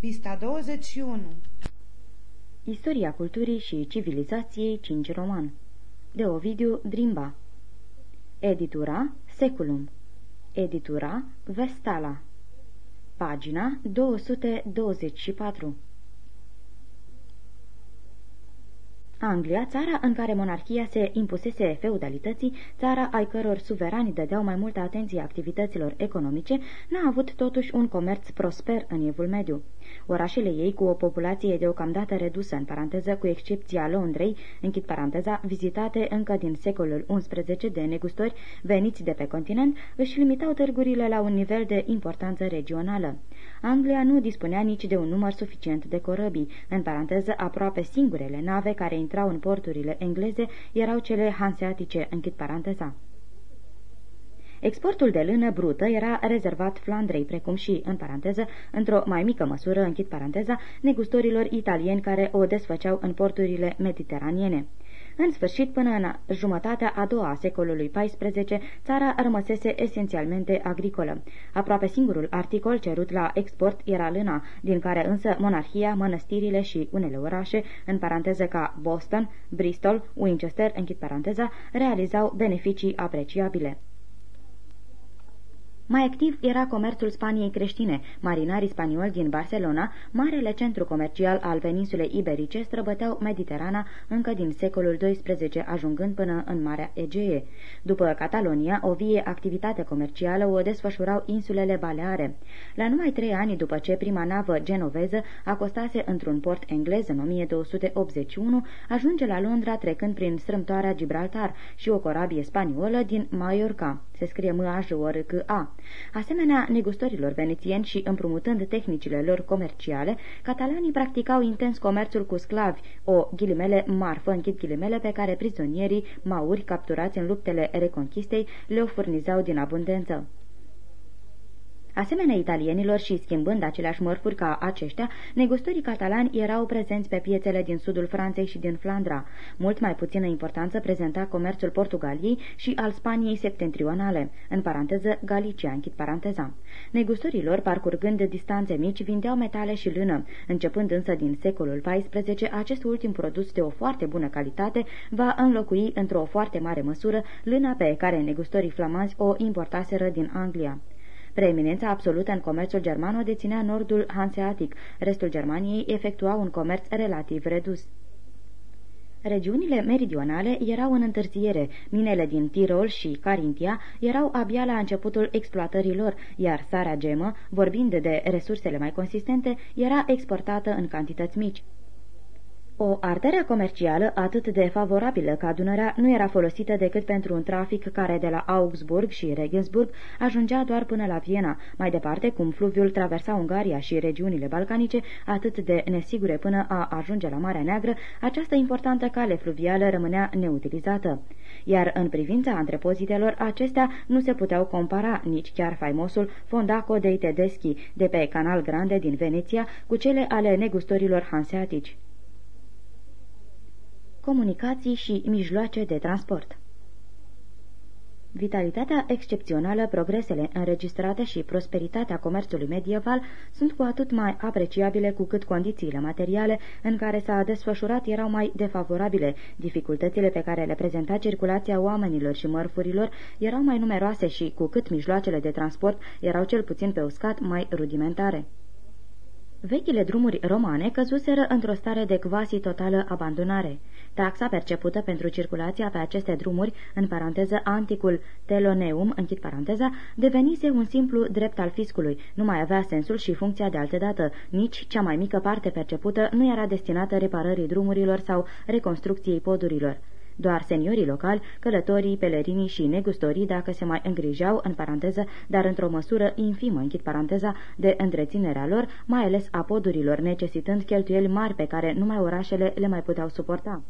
Pista 21 Istoria culturii și civilizației 5 roman. De Ovidiu Drimba. Editura Seculum. Editura Vestala. Pagina 224 Anglia, țara în care monarhia se impusese feudalității, țara ai căror suverani dădeau mai multă atenție activităților economice, n-a avut totuși un comerț prosper în evul mediu. Orașele ei, cu o populație deocamdată redusă, în paranteză, cu excepția Londrei, închid paranteza, vizitate încă din secolul XI de negustori veniți de pe continent, își limitau târgurile la un nivel de importanță regională. Anglia nu dispunea nici de un număr suficient de corăbii, în paranteză, aproape singurele nave care intrau în porturile engleze erau cele hanseatice, închid paranteza. Exportul de lână brută era rezervat Flandrei, precum și, în paranteză, într-o mai mică măsură, închid paranteza, negustorilor italieni care o desfăceau în porturile mediteraniene. În sfârșit, până în jumătatea a doua a secolului XIV, țara rămăsese esențialmente agricolă. Aproape singurul articol cerut la export era lâna, din care însă monarhia, mănăstirile și unele orașe, în paranteză ca Boston, Bristol, Winchester, închid paranteza, realizau beneficii apreciabile. Mai activ era comerțul Spaniei creștine. Marinarii spanioli din Barcelona, marele centru comercial al peninsulei iberice, străbăteau Mediterana încă din secolul XII, ajungând până în Marea Egee. După Catalonia, o vie activitate comercială o desfășurau insulele Baleare. La numai trei ani după ce prima navă genoveză acostase într-un port englez în 1281, ajunge la Londra trecând prin strâmtoarea Gibraltar și o corabie spaniolă din Mallorca. Se scrie m a j o r c a Asemenea negustorilor venețieni și împrumutând tehnicile lor comerciale, catalanii practicau intens comerțul cu sclavi, o ghilimele marfă, închid ghilimele, pe care prizonierii mauri capturați în luptele reconchistei le-o furnizau din abundență. Asemenea italienilor și schimbând aceleași mărfuri ca aceștia, negustorii catalani erau prezenți pe piețele din sudul Franței și din Flandra. Mult mai puțină importanță prezenta comerțul Portugaliei și al Spaniei septentrionale, în paranteză Galicia, închid paranteza. Negustorilor, parcurgând distanțe mici, vindeau metale și lână. Începând însă din secolul XIV, acest ultim produs de o foarte bună calitate va înlocui într-o foarte mare măsură lâna pe care negustorii flamanzi o importaseră din Anglia. Preeminența absolută în comerțul german o deținea nordul hanseatic, restul Germaniei efectua un comerț relativ redus. Regiunile meridionale erau în întârziere, minele din Tirol și Carintia erau abia la începutul exploatării lor, iar sarea gemă, vorbind de resursele mai consistente, era exportată în cantități mici. O arterea comercială atât de favorabilă ca Dunărea nu era folosită decât pentru un trafic care de la Augsburg și Regensburg ajungea doar până la Viena, mai departe cum fluviul traversa Ungaria și regiunile balcanice, atât de nesigure până a ajunge la Marea Neagră, această importantă cale fluvială rămânea neutilizată. Iar în privința antrepozitelor, acestea nu se puteau compara nici chiar faimosul Fondaco dei Tedeschi de pe Canal Grande din Veneția cu cele ale negustorilor hanseatici comunicații și mijloace de transport. Vitalitatea excepțională, progresele înregistrate și prosperitatea comerțului medieval sunt cu atât mai apreciabile cu cât condițiile materiale în care s-a desfășurat erau mai defavorabile. Dificultățile pe care le prezenta circulația oamenilor și mărfurilor erau mai numeroase și cu cât mijloacele de transport erau cel puțin pe uscat mai rudimentare. Vechile drumuri romane căzuseră într-o stare de quasi totală abandonare. Taxa percepută pentru circulația pe aceste drumuri, în paranteză anticul teloneum, închid paranteza, devenise un simplu drept al fiscului, nu mai avea sensul și funcția de altădată, nici cea mai mică parte percepută nu era destinată reparării drumurilor sau reconstrucției podurilor. Doar seniorii locali, călătorii, pelerinii și negustorii, dacă se mai îngrijeau, în paranteză, dar într-o măsură infimă, închid paranteza, de întreținerea lor, mai ales a podurilor, necesitând cheltuieli mari pe care numai orașele le mai puteau suporta.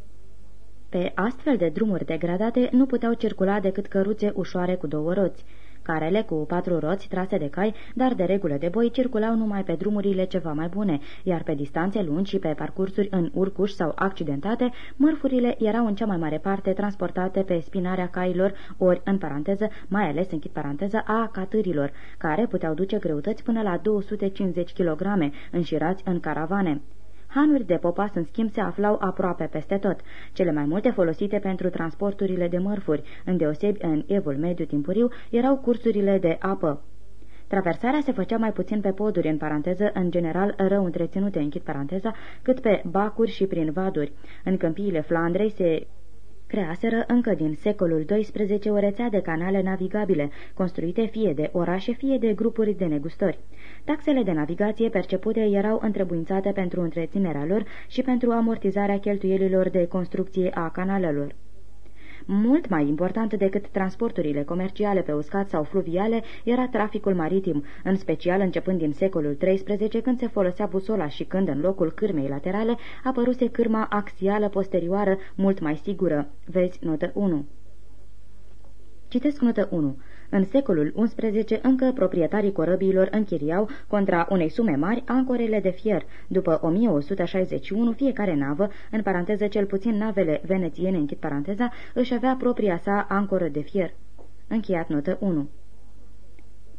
Pe astfel de drumuri degradate nu puteau circula decât căruțe ușoare cu două roți. Carele cu patru roți trase de cai, dar de regulă de boi, circulau numai pe drumurile ceva mai bune, iar pe distanțe lungi și pe parcursuri în urcuși sau accidentate, mărfurile erau în cea mai mare parte transportate pe spinarea cailor, ori, în paranteză, mai ales, închid paranteză, a catârilor, care puteau duce greutăți până la 250 kg, înșirați în caravane. Hanuri de popas, în schimb, se aflau aproape peste tot, cele mai multe folosite pentru transporturile de mărfuri, îndeosebi în evul mediu timpuriu, erau cursurile de apă. Traversarea se făcea mai puțin pe poduri, în paranteză, în general rău întreținute, închid paranteza, cât pe bacuri și prin vaduri. În câmpiile Flandrei se creaseră încă din secolul XII o rețea de canale navigabile, construite fie de orașe, fie de grupuri de negustori. Taxele de navigație percepute erau întrebuințate pentru întreținerea lor și pentru amortizarea cheltuielilor de construcție a canalelor. Mult mai important decât transporturile comerciale pe uscat sau fluviale era traficul maritim, în special începând din secolul XIII, când se folosea busola și când, în locul cârmei laterale, apăruse cârma axială posterioară mult mai sigură. Vezi notă 1. Citesc notă 1. În secolul XI, încă proprietarii corăbiilor închiriau, contra unei sume mari, ancorele de fier. După 1161, fiecare navă, în paranteză cel puțin navele venețiene, închid paranteza, își avea propria sa ancoră de fier. Încheiat notă 1.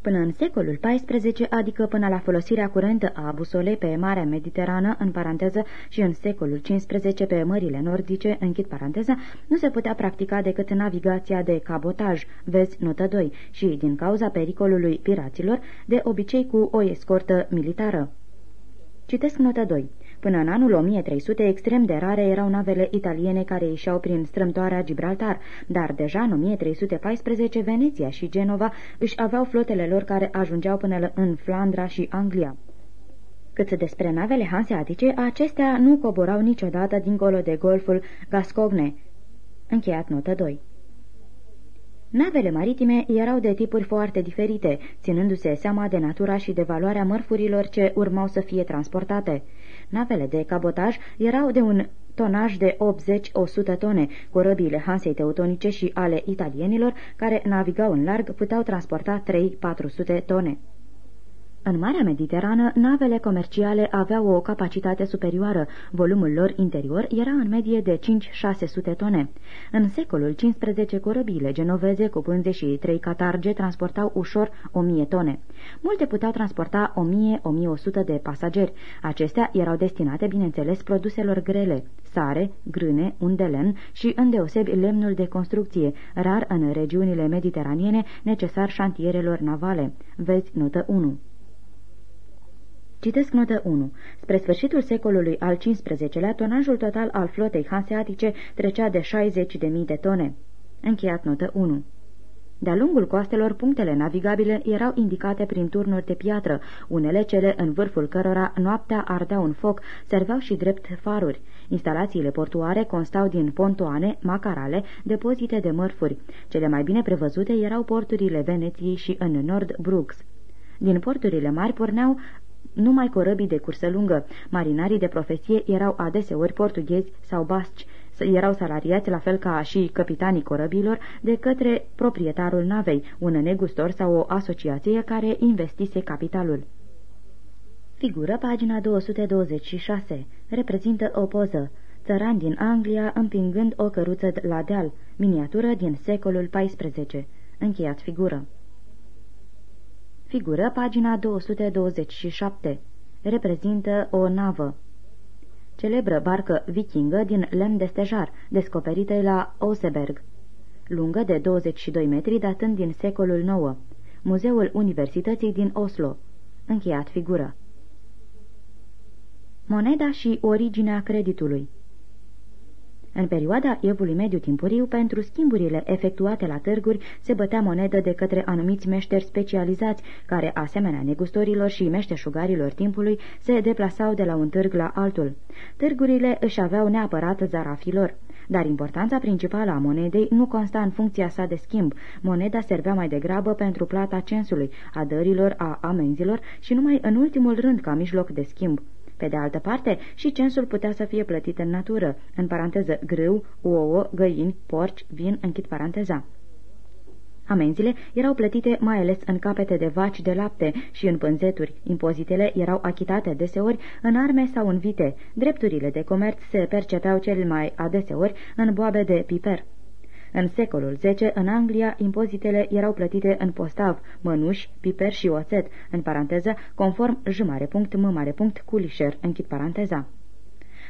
Până în secolul XIV, adică până la folosirea curentă a busolei pe Marea Mediterană, în paranteză, și în secolul XV pe mările nordice, închid paranteza, nu se putea practica decât navigația de cabotaj, vezi notă 2, și, din cauza pericolului piraților, de obicei cu o escortă militară. Citesc notă 2. Până în anul 1300, extrem de rare erau navele italiene care ieșeau prin strâmtoarea Gibraltar, dar deja în 1314 Veneția și Genova își aveau flotele lor care ajungeau până în Flandra și Anglia. Cât despre navele hanseatice, acestea nu coborau niciodată dincolo de golful Gascogne. Încheiat notă 2 Navele maritime erau de tipuri foarte diferite, ținându-se seama de natura și de valoarea mărfurilor ce urmau să fie transportate. Navele de cabotaj erau de un tonaj de 80-100 tone. Corăbiile Hansei Teutonice și ale italienilor, care navigau în larg, puteau transporta 3-400 tone. În Marea Mediterană, navele comerciale aveau o capacitate superioară. Volumul lor interior era în medie de 5-600 tone. În secolul XV, corăbiile genoveze cu pânze și trei catarge transportau ușor 1000 tone. Multe puteau transporta 1000-1100 de pasageri. Acestea erau destinate, bineînțeles, produselor grele, sare, grâne, undelen și, îndeosebi, lemnul de construcție, rar în regiunile mediteraniene, necesar șantierelor navale. Vezi notă 1. Citesc notă 1. Spre sfârșitul secolului al XV-lea, tonajul total al flotei hanseatice trecea de 60.000 de tone. Încheiat notă 1. De-a lungul coastelor, punctele navigabile erau indicate prin turnuri de piatră, unele cele în vârful cărora noaptea ardeau un foc, serveau și drept faruri. Instalațiile portuare constau din pontoane, macarale, depozite de mărfuri. Cele mai bine prevăzute erau porturile Veneției și în nord Brooks. Din porturile mari porneau numai corăbii de cursă lungă. Marinarii de profesie erau adeseori portughezi sau basci, erau salariați la fel ca și capitanii corăbilor de către proprietarul navei, un negustor sau o asociație care investise capitalul. Figură pagina 226. Reprezintă o poză. Țăran din Anglia împingând o căruță la deal. Miniatură din secolul XIV. Încheiat figură. Figură pagina 227. Reprezintă o navă. Celebră barcă vikingă din lemn de stejar, descoperită la Oseberg. Lungă de 22 metri, datând din secolul IX. Muzeul Universității din Oslo. Încheiat figură. Moneda și originea creditului în perioada evului mediu timpuriu, pentru schimburile efectuate la târguri, se bătea monedă de către anumiți meșteri specializați, care, asemenea negustorilor și meșteșugarilor timpului, se deplasau de la un târg la altul. Târgurile își aveau neapărat zarafilor. Dar importanța principală a monedei nu consta în funcția sa de schimb. Moneda servea mai degrabă pentru plata censului, a dărilor, a amenzilor și numai în ultimul rând ca mijloc de schimb. Pe de altă parte, și censul putea să fie plătit în natură, în paranteză grâu, ouă, găini, porci, vin, închid paranteza. Amenziile erau plătite mai ales în capete de vaci de lapte și în pânzeturi. Impozitele erau achitate deseori în arme sau în vite. Drepturile de comerț se percepeau cel mai adeseori în boabe de piper. În secolul X, în Anglia, impozitele erau plătite în postav, mănuși, piper și oțet, în paranteză, conform jumare punct, mare punct, culișer, închid paranteza.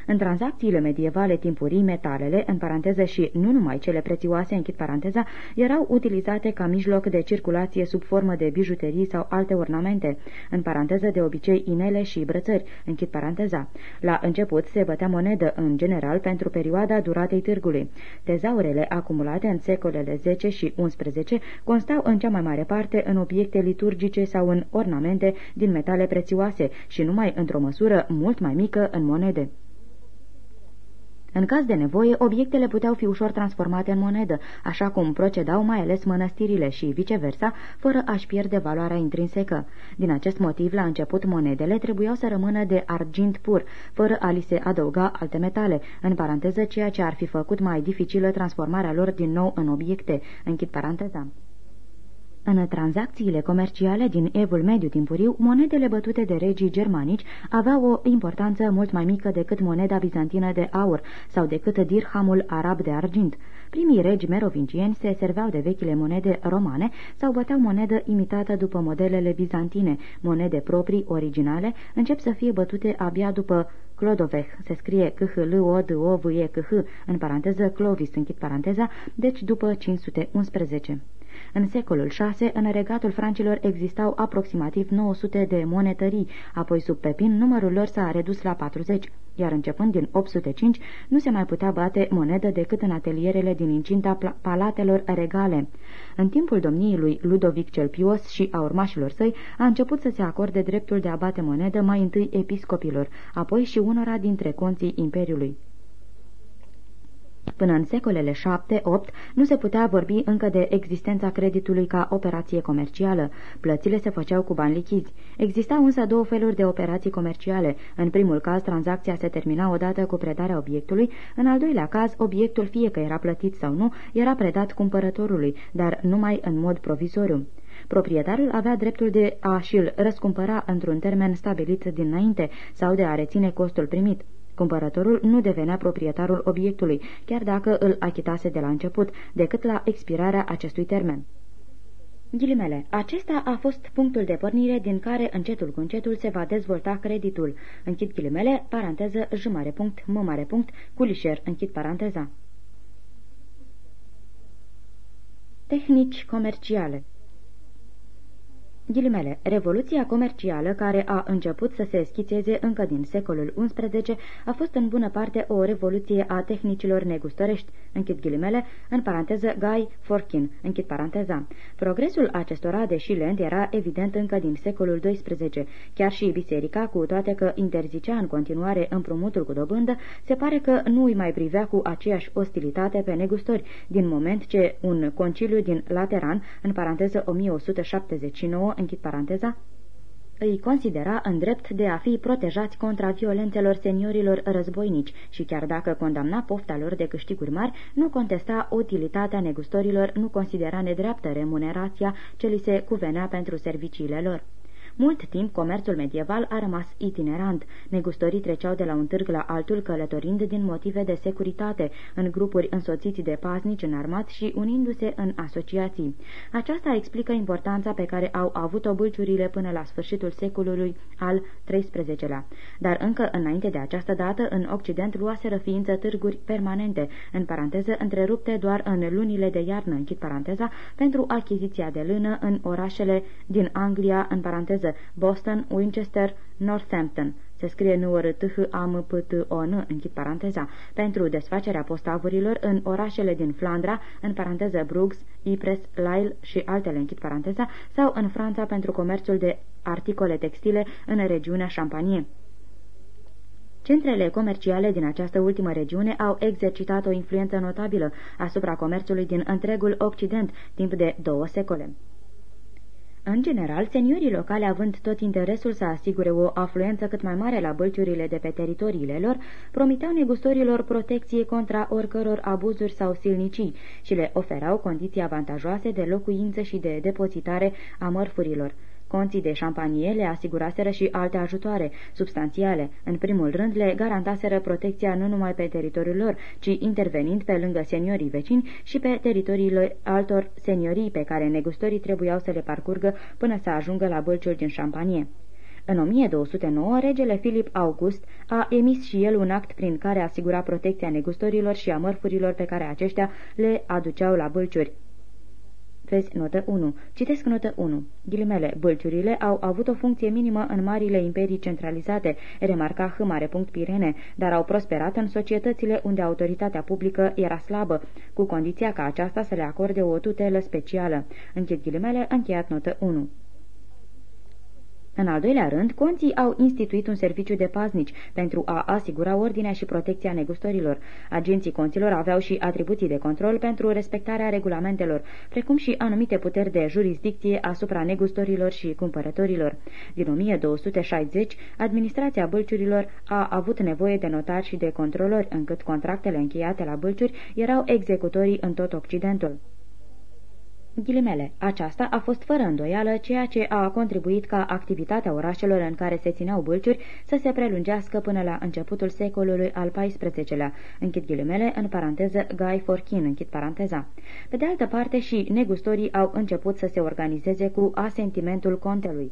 În tranzacțiile medievale timpurii, metalele, în paranteză și nu numai cele prețioase, închid paranteza, erau utilizate ca mijloc de circulație sub formă de bijuterii sau alte ornamente, în paranteză de obicei inele și brățări, închid paranteza. La început se bătea monedă, în general, pentru perioada duratei târgului. Tezaurele acumulate în secolele 10 și 11 constau în cea mai mare parte în obiecte liturgice sau în ornamente din metale prețioase și numai într-o măsură mult mai mică în monede. În caz de nevoie, obiectele puteau fi ușor transformate în monedă, așa cum procedau mai ales mănăstirile și viceversa, fără a-și pierde valoarea intrinsecă. Din acest motiv, la început, monedele trebuiau să rămână de argint pur, fără a li se adăuga alte metale, în paranteză ceea ce ar fi făcut mai dificilă transformarea lor din nou în obiecte. Închid paranteza. În tranzacțiile comerciale din evul mediu timpuriu, monedele bătute de regii germanici aveau o importanță mult mai mică decât moneda bizantină de aur sau decât dirhamul arab de argint. Primii regi merovingieni se serveau de vechile monede romane sau băteau monedă imitată după modelele bizantine. Monede proprii, originale, încep să fie bătute abia după Clodoveh, se scrie c h l o d o v e c h în paranteză Clovis, închid paranteza, deci după 511. În secolul VI, în regatul francilor existau aproximativ 900 de monetării, apoi sub Pepin numărul lor s-a redus la 40, iar începând din 805 nu se mai putea bate monedă decât în atelierele din incinta palatelor regale. În timpul domniei lui Ludovic cel Pios și a urmașilor săi a început să se acorde dreptul de a bate monedă mai întâi episcopilor, apoi și unora dintre conții Imperiului. Până în secolele 7-8 nu se putea vorbi încă de existența creditului ca operație comercială. Plățile se făceau cu bani lichizi. Existau însă două feluri de operații comerciale. În primul caz, tranzacția se termina odată cu predarea obiectului, în al doilea caz, obiectul fie că era plătit sau nu, era predat cumpărătorului, dar numai în mod provizoriu. Proprietarul avea dreptul de a și-l răscumpăra într-un termen stabilit dinainte sau de a reține costul primit. Cumpărătorul nu devenea proprietarul obiectului, chiar dacă îl achitase de la început, decât la expirarea acestui termen. Ghilimele. Acesta a fost punctul de pornire din care încetul cu încetul se va dezvolta creditul. Închid ghilimele, paranteză, jumare punct, mă mare punct, culișer, închid paranteza. Tehnici comerciale Ghilimele, revoluția comercială care a început să se schițeze încă din secolul XI a fost în bună parte o revoluție a tehnicilor negustorești, închid ghilimele, în paranteză Guy Forkin, închid paranteza. Progresul acestora, deși lent, era evident încă din secolul XII. Chiar și biserica, cu toate că interzicea în continuare împrumutul cu dobândă, se pare că nu îi mai privea cu aceeași ostilitate pe negustori, din moment ce un conciliu din Lateran, în paranteză 1179, închid paranteza, îi considera în drept de a fi protejați contra violențelor seniorilor războinici și chiar dacă condamna pofta lor de câștiguri mari, nu contesta utilitatea negustorilor, nu considera nedreaptă remunerația ce li se cuvenea pentru serviciile lor. Mult timp, comerțul medieval a rămas itinerant. Negustorii treceau de la un târg la altul, călătorind din motive de securitate, în grupuri însoțiți de paznici înarmați și unindu-se în asociații. Aceasta explică importanța pe care au avut-o bâlciurile până la sfârșitul secolului al XIII-lea. Dar încă înainte de această dată, în Occident luaseră ființă târguri permanente, în paranteză întrerupte doar în lunile de iarnă, închid paranteza, pentru achiziția de lână în orașele din Anglia, în paranteză Boston, Winchester, Northampton. Se scrie nu r t h a m p t o n închid paranteza, pentru desfacerea postavurilor în orașele din Flandra, în paranteză Bruggs, Ypres, Lille și altele închid paranteza, sau în Franța pentru comerțul de articole textile în regiunea Champagne. Centrele comerciale din această ultimă regiune au exercitat o influență notabilă asupra comerțului din întregul Occident timp de două secole. În general, seniorii locali, având tot interesul să asigure o afluență cât mai mare la bălciurile de pe teritoriile lor, promiteau negustorilor protecție contra oricăror abuzuri sau silnicii și le oferau condiții avantajoase de locuință și de depozitare a mărfurilor. Conții de șampanie le asiguraseră și alte ajutoare substanțiale. În primul rând, le garantaseră protecția nu numai pe teritoriul lor, ci intervenind pe lângă seniorii vecini și pe teritoriile altor seniorii pe care negustorii trebuiau să le parcurgă până să ajungă la bălciul din șampanie. În 1209, regele Filip August a emis și el un act prin care asigura protecția negustorilor și a mărfurilor pe care aceștia le aduceau la bălciuri. Vezi notă 1. Citesc notă 1. Ghilimele, bălciurile au avut o funcție minimă în marile imperii centralizate, remarca H. Pirene, dar au prosperat în societățile unde autoritatea publică era slabă, cu condiția ca aceasta să le acorde o tutelă specială. Închid ghilimele, încheiat notă 1. În al doilea rând, conții au instituit un serviciu de paznici pentru a asigura ordinea și protecția negustorilor. Agenții conților aveau și atribuții de control pentru respectarea regulamentelor, precum și anumite puteri de jurisdicție asupra negustorilor și cumpărătorilor. Din 1260, administrația bălciurilor a avut nevoie de notari și de controlori, încât contractele încheiate la bălciuri erau executorii în tot Occidentul. Ghilimele, aceasta a fost fără îndoială ceea ce a contribuit ca activitatea orașelor în care se țineau bâlciuri să se prelungească până la începutul secolului al XIV-lea, închid ghilimele, în paranteză Guy Forkin, închid paranteza. Pe de altă parte și negustorii au început să se organizeze cu asentimentul contelui.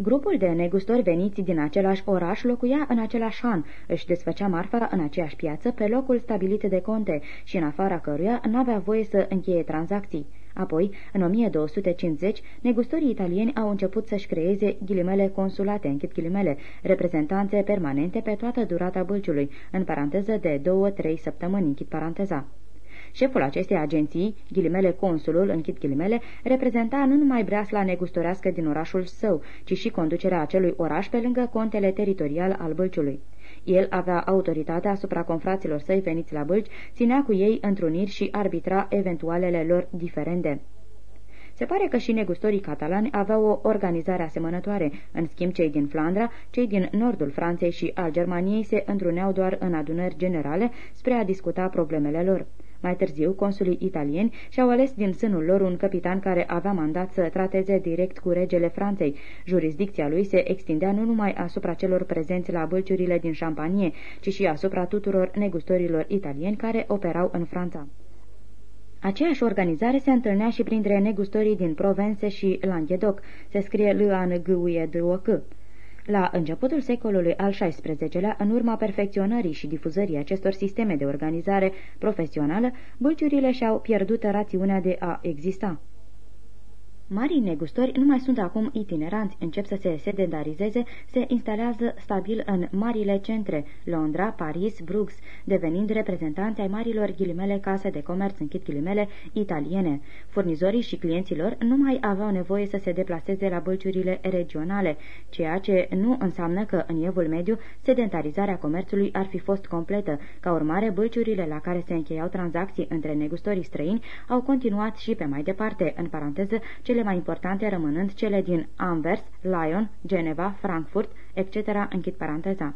Grupul de negustori veniți din același oraș locuia în același an, își desfăcea marfa în aceeași piață pe locul stabilit de conte și în afara căruia n-avea voie să încheie tranzacții. Apoi, în 1250, negustorii italieni au început să-și creeze ghilimele consulate, închid ghilimele, reprezentanțe permanente pe toată durata bâlciului, în paranteză de două-trei săptămâni, închid paranteza. Șeful acestei agenții, ghilimele consulul, închid ghilimele, reprezenta nu numai breasla negustorească din orașul său, ci și conducerea acelui oraș pe lângă contele teritorial al Bălciului. El avea autoritatea asupra confraților săi veniți la Bălci, ținea cu ei întruniri și arbitra eventualele lor diferende. Se pare că și negustorii catalani aveau o organizare asemănătoare. În schimb, cei din Flandra, cei din nordul Franței și al Germaniei se întruneau doar în adunări generale spre a discuta problemele lor. Mai târziu, consulii italieni și-au ales din sânul lor un capitan care avea mandat să trateze direct cu regele Franței. Jurisdicția lui se extindea nu numai asupra celor prezenți la bălciurile din Champagne, ci și asupra tuturor negustorilor italieni care operau în Franța. Aceeași organizare se întâlnea și printre negustorii din Provence și Languedoc. Se scrie l a n g u e d o c la începutul secolului al XVI-lea, în urma perfecționării și difuzării acestor sisteme de organizare profesională, bălciurile și-au pierdut rațiunea de a exista. Marii negustori nu mai sunt acum itineranți, încep să se sedentarizeze, se instalează stabil în marile centre, Londra, Paris, Bruges, devenind reprezentanți ai marilor ghilimele case de comerț, închid ghilimele, italiene. Furnizorii și clienților nu mai aveau nevoie să se deplaseze la bălciurile regionale, ceea ce nu înseamnă că în evul mediu sedentarizarea comerțului ar fi fost completă. Ca urmare, bălciurile la care se încheiau tranzacții între negustorii străini au continuat și pe mai departe, în paranteză, cele cele mai importante rămânând cele din Anvers, Lyon, Geneva, Frankfurt, etc., închid paranteza.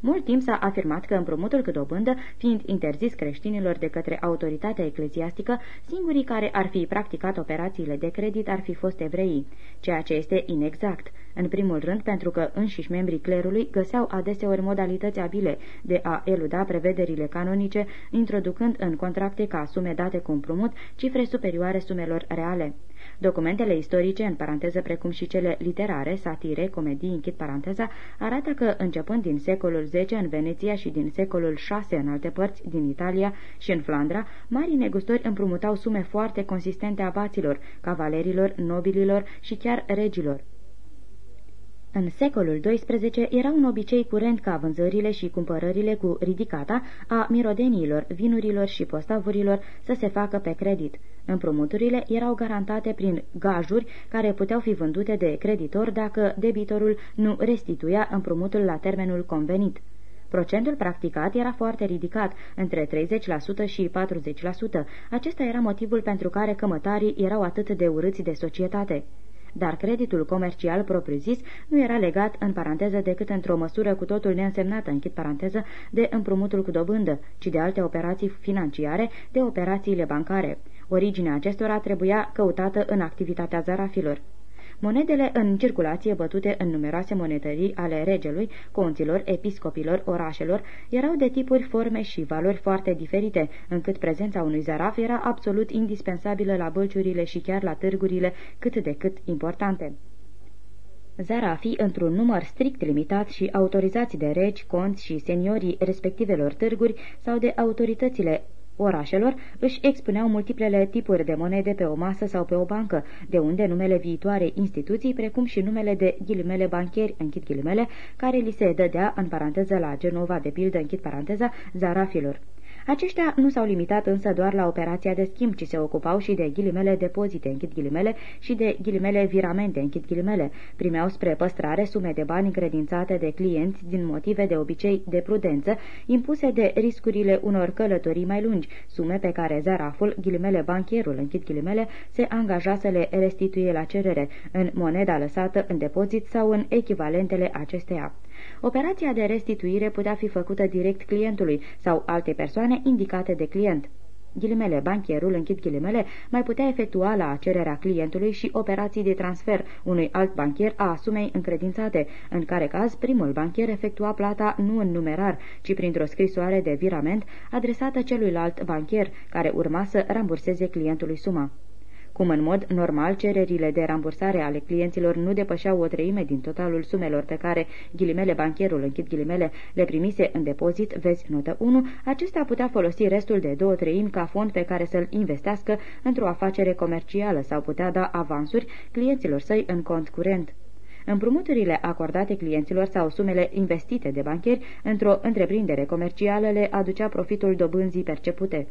Mult timp s-a afirmat că împrumutul cât dobândă, fiind interzis creștinilor de către autoritatea ecleziastică, singurii care ar fi practicat operațiile de credit ar fi fost evreii, ceea ce este inexact. În primul rând pentru că înșiși membrii clerului găseau adeseori modalități abile de a eluda prevederile canonice, introducând în contracte ca sume date cu împrumut cifre superioare sumelor reale. Documentele istorice, în paranteză precum și cele literare, satire, comedii, închid paranteza, arată că, începând din secolul X în Veneția și din secolul VI în alte părți din Italia și în Flandra, mari negustori împrumutau sume foarte consistente abaților, cavalerilor, nobililor și chiar regilor. În secolul XII era un obicei curent ca vânzările și cumpărările cu ridicata a mirodeniilor, vinurilor și postavurilor să se facă pe credit. Împrumuturile erau garantate prin gajuri care puteau fi vândute de creditor dacă debitorul nu restituia împrumutul la termenul convenit. Procentul practicat era foarte ridicat, între 30% și 40%. Acesta era motivul pentru care cămătarii erau atât de urâți de societate dar creditul comercial propriu-zis nu era legat, în paranteză, decât într-o măsură cu totul neînsemnată, închid paranteză, de împrumutul cu dobândă, ci de alte operații financiare, de operațiile bancare. Originea acestora trebuia căutată în activitatea zarafilor. Monedele în circulație bătute în numeroase monetării ale regelui, conților, episcopilor, orașelor, erau de tipuri, forme și valori foarte diferite, încât prezența unui zaraf era absolut indispensabilă la bălciurile și chiar la târgurile cât de cât importante. Zarafii într-un număr strict limitat și autorizați de regi, conți și seniorii respectivelor târguri sau de autoritățile orașelor își expuneau multiplele tipuri de monede pe o masă sau pe o bancă, de unde numele viitoare instituții, precum și numele de ghilimele bancheri, închid ghilimele, care li se dădea în paranteză la Genova, de pildă, închid paranteza, zarafilor. Aceștia nu s-au limitat însă doar la operația de schimb, ci se ocupau și de ghilimele depozite, închid ghilimele, și de ghilimele viramente, închid ghilimele. Primeau spre păstrare sume de bani încredințate de clienți din motive de obicei de prudență, impuse de riscurile unor călătorii mai lungi, sume pe care zaraful, ghilimele bancherul, închid ghilimele, se angaja să le restituie la cerere, în moneda lăsată în depozit sau în echivalentele acesteia. Operația de restituire putea fi făcută direct clientului sau alte persoane indicate de client. Ghilimele, bancherul, închid ghilimele, mai putea efectua la cererea clientului și operații de transfer unui alt bancher a sumei încredințate, în care caz primul bancher efectua plata nu în numerar, ci printr-o scrisoare de virament adresată celuilalt bancher, care urma să ramburseze clientului suma. Cum în mod normal cererile de rambursare ale clienților nu depășeau o treime din totalul sumelor pe care ghilimele bancherul, închid ghilimele, le primise în depozit, vezi notă 1, acesta putea folosi restul de două treimi ca fond pe care să-l investească într-o afacere comercială sau putea da avansuri clienților săi în cont curent. Împrumuturile acordate clienților sau sumele investite de bancheri într-o întreprindere comercială le aducea profitul dobânzii percepute.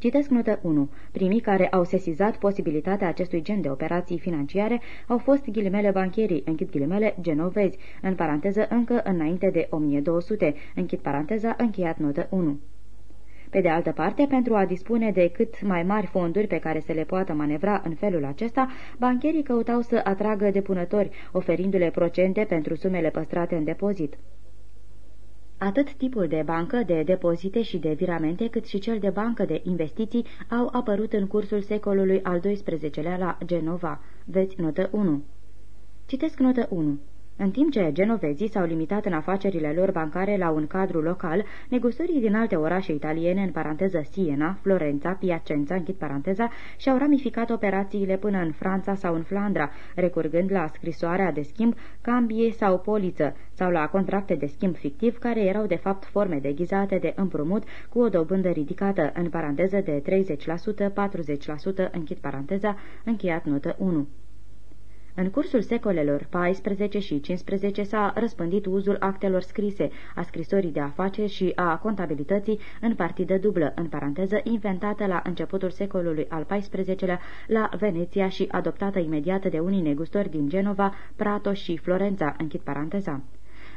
Citesc notă 1. Primii care au sesizat posibilitatea acestui gen de operații financiare au fost ghilimele bancherii, închid ghilimele, genovezi, în paranteză încă înainte de 1200, închid paranteza, încheiat notă 1. Pe de altă parte, pentru a dispune de cât mai mari fonduri pe care să le poată manevra în felul acesta, bancherii căutau să atragă depunători, oferindu-le procente pentru sumele păstrate în depozit. Atât tipul de bancă de depozite și de viramente, cât și cel de bancă de investiții au apărut în cursul secolului al XII-lea la Genova. Veți notă 1. Citesc notă 1. În timp ce genovezii s-au limitat în afacerile lor bancare la un cadru local, negustorii din alte orașe italiene, în paranteză Siena, Florența, Piacenza, închid paranteza, și-au ramificat operațiile până în Franța sau în Flandra, recurgând la scrisoarea de schimb, cambie sau poliță, sau la contracte de schimb fictiv, care erau de fapt forme deghizate de împrumut cu o dobândă ridicată, în paranteză de 30%, 40%, închid paranteza, încheiat notă 1. În cursul secolelor 14 și 15 s-a răspândit uzul actelor scrise, a scrisorii de afaceri și a contabilității în partidă dublă, în paranteză, inventată la începutul secolului al XIV-lea la Veneția și adoptată imediat de unii negustori din Genova, Prato și Florența, închid paranteza.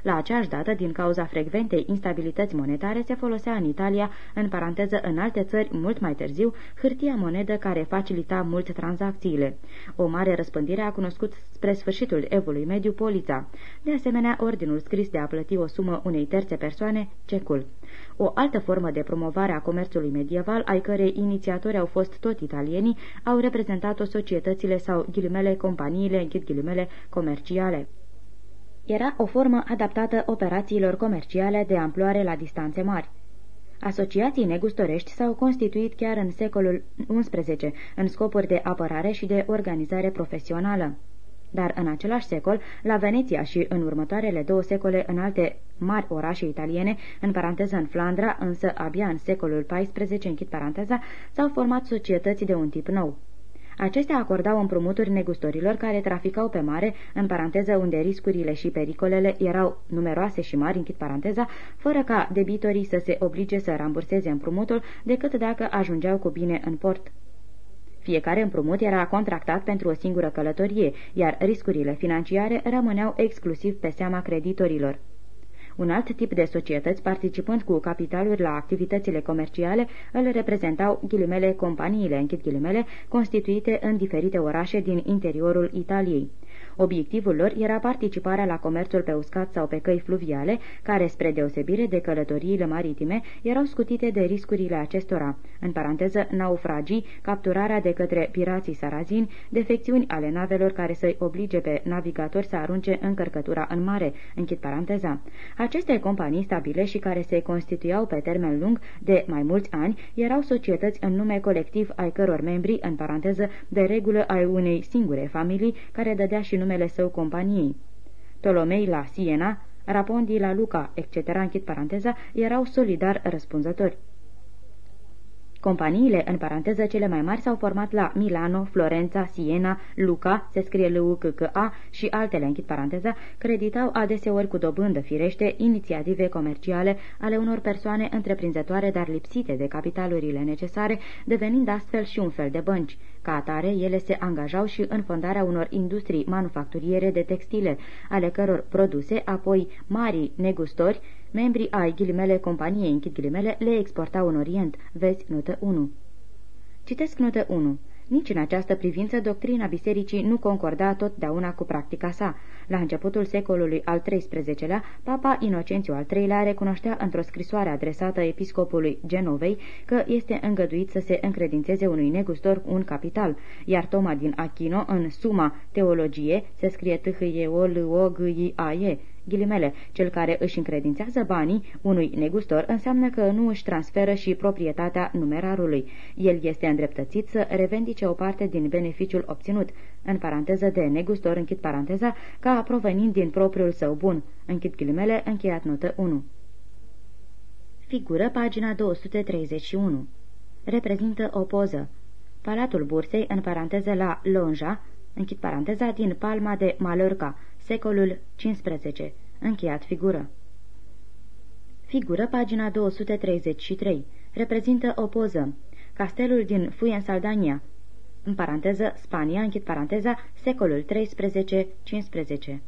La aceeași dată, din cauza frecventei instabilități monetare, se folosea în Italia, în paranteză în alte țări mult mai târziu, hârtia monedă care facilita mult tranzacțiile. O mare răspândire a cunoscut spre sfârșitul evului mediu polița. De asemenea, ordinul scris de a plăti o sumă unei terțe persoane, cecul. O altă formă de promovare a comerțului medieval, ai cărei inițiatori au fost tot italienii, au reprezentat-o societățile sau ghilimele companiile, închid ghilimele, comerciale. Era o formă adaptată operațiilor comerciale de amploare la distanțe mari. Asociații negustorești s-au constituit chiar în secolul XI în scopuri de apărare și de organizare profesională. Dar în același secol, la Veneția și în următoarele două secole în alte mari orașe italiene, în paranteză în Flandra, însă abia în secolul XIV, închid paranteza, s-au format societăți de un tip nou. Acestea acordau împrumuturi negustorilor care traficau pe mare, în paranteză unde riscurile și pericolele erau numeroase și mari, închid paranteza, fără ca debitorii să se oblige să ramburseze împrumutul decât dacă ajungeau cu bine în port. Fiecare împrumut era contractat pentru o singură călătorie, iar riscurile financiare rămâneau exclusiv pe seama creditorilor. Un alt tip de societăți, participând cu capitaluri la activitățile comerciale, îl reprezentau ghilimele companiile, închid ghilimele, constituite în diferite orașe din interiorul Italiei. Obiectivul lor era participarea la comerțul pe uscat sau pe căi fluviale, care, spre deosebire de călătoriile maritime, erau scutite de riscurile acestora, în paranteză naufragii, capturarea de către pirații sarazini, defecțiuni ale navelor care să-i oblige pe navigatori să arunce încărcătura în mare, închid paranteza. Aceste companii stabile și care se constituiau pe termen lung de mai mulți ani erau societăți în nume colectiv ai căror membri, în paranteză, de regulă ai unei singure familii, care dădea și numele său companiei. Tolomei la Siena, Rapondi la Luca, etc., închid paranteza, erau solidar răspunzători. Companiile, în paranteză cele mai mari, s-au format la Milano, Florența, Siena, Luca, se scrie l u c c a și altele, închid paranteza, creditau adeseori cu dobândă firește inițiative comerciale ale unor persoane întreprinzătoare, dar lipsite de capitalurile necesare, devenind astfel și un fel de bănci. Ca atare, ele se angajau și în fondarea unor industrii manufacturiere de textile, ale căror produse, apoi mari negustori, membrii ai ghilimele companiei închid ghilimele, le exportau în Orient. Vezi notă 1. Citesc notă 1. Nici în această privință doctrina bisericii nu concorda totdeauna cu practica sa. La începutul secolului al XIII-lea, Papa Inocențiu al III-lea recunoștea într-o scrisoare adresată episcopului Genovei că este îngăduit să se încredințeze unui negustor un capital, iar Toma din Achino, în Suma Teologie, se scrie t h e o l o g i a e Ghilimele, cel care își încredințează banii unui negustor înseamnă că nu își transferă și proprietatea numerarului. El este îndreptățit să revendice o parte din beneficiul obținut, în paranteză de negustor, închid paranteza, ca provenind din propriul său bun. Închid ghilimele, încheiat notă 1. Figură pagina 231. Reprezintă o poză. Palatul Bursei, în paranteză la Lonja, închid paranteza, din Palma de Mallorca, secolul XV. Încheiat figură. Figură, pagina 233. Reprezintă o poză. Castelul din Fuensaldania, în paranteză, Spania, închid paranteza, secolul XIII-XV.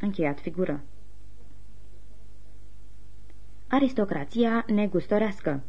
Încheiat figură. Aristocrația negustorească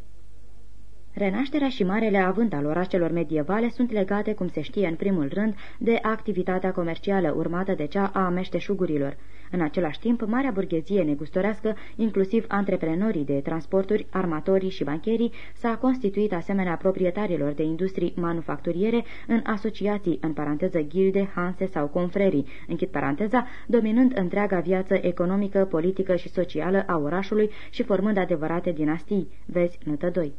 Renașterea și marele avânt al orașelor medievale sunt legate, cum se știe în primul rând, de activitatea comercială urmată de cea a meșteșugurilor. În același timp, marea burghezie negustorească, inclusiv antreprenorii de transporturi, armatorii și bancherii, s-a constituit asemenea proprietarilor de industrii manufacturiere în asociații, în paranteză gilde, hanse sau confrerii, închid paranteza, dominând întreaga viață economică, politică și socială a orașului și formând adevărate dinastii. Vezi notă 2.